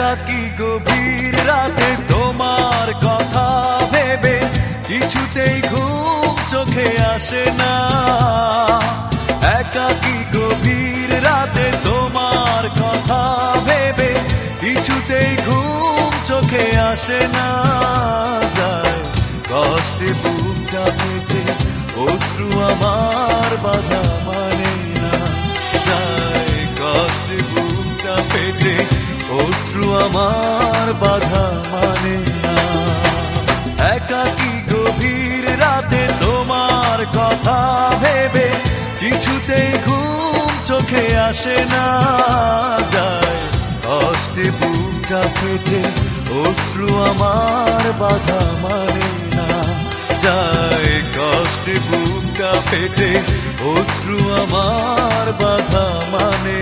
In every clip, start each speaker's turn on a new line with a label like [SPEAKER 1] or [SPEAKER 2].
[SPEAKER 1] گب راتار کتا بھی گم چھے ہمار بات ہمار بھا مانا ایک گھبر رات چھے آسے کسٹے پوب جا پے اشرو ہمار بدھا مانا جائے کسٹے پوب کا پھیٹے اشرو ہمار بدھا مانے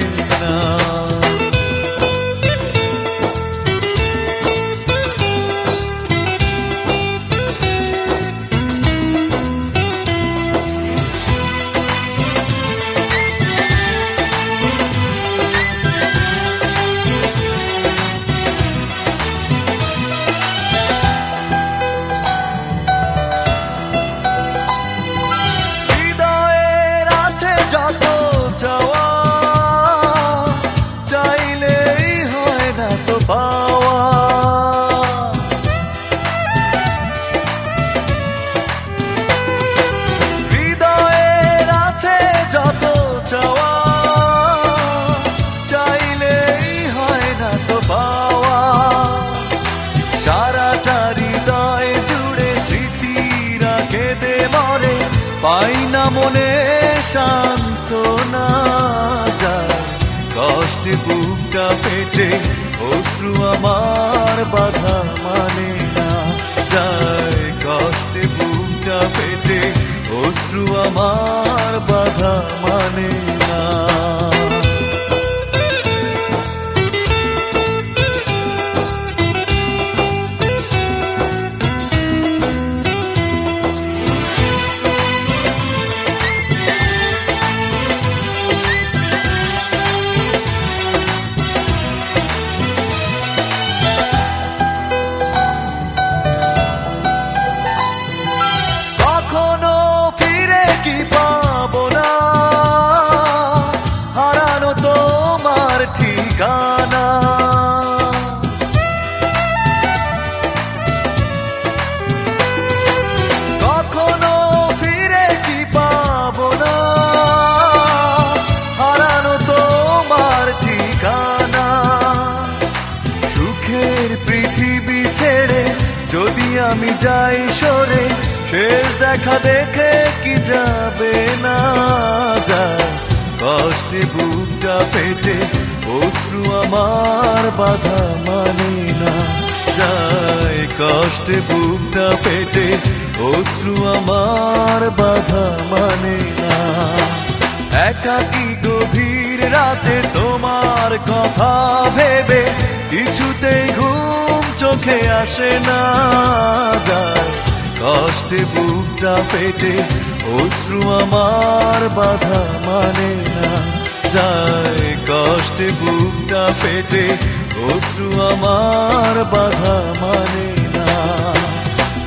[SPEAKER 1] جائے کشا پے ہمار بدھا مان جائے کس کا پیٹے اشرو ہمار ب پش کش پ بدھا منی ایک گھیر رات تمار کبا بھی چھا جائے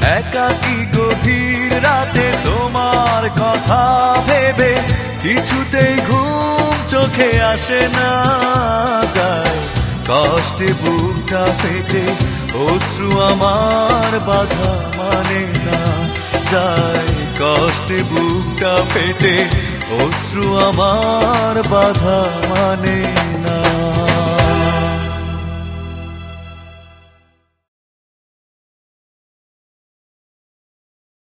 [SPEAKER 1] ایک گھیر را تمار کتا کچھ چھے آسے کسے بک کا پھیٹے شروار بدھا مانے چاہ کش با پشرو ہمار بدھا مانے